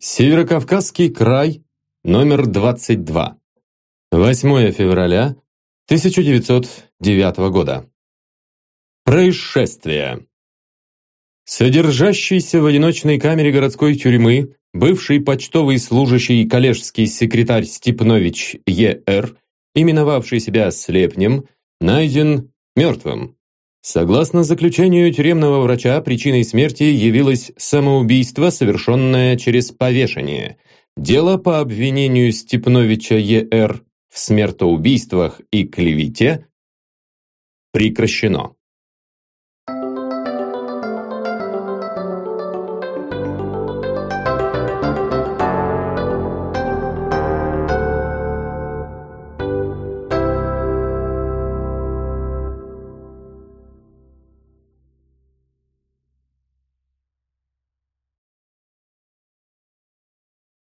Северокавказский край, номер 22. 8 февраля 1909 года. Происшествие. Содержащийся в одиночной камере городской тюрьмы бывший почтовый служащий коллежский секретарь Степнович Е.Р., именовавший себя Слепнем, найден мертвым. Согласно заключению тюремного врача, причиной смерти явилось самоубийство, совершенное через повешение. Дело по обвинению Степновича Е.Р. в смертоубийствах и клевете прекращено.